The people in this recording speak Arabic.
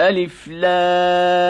ألف لام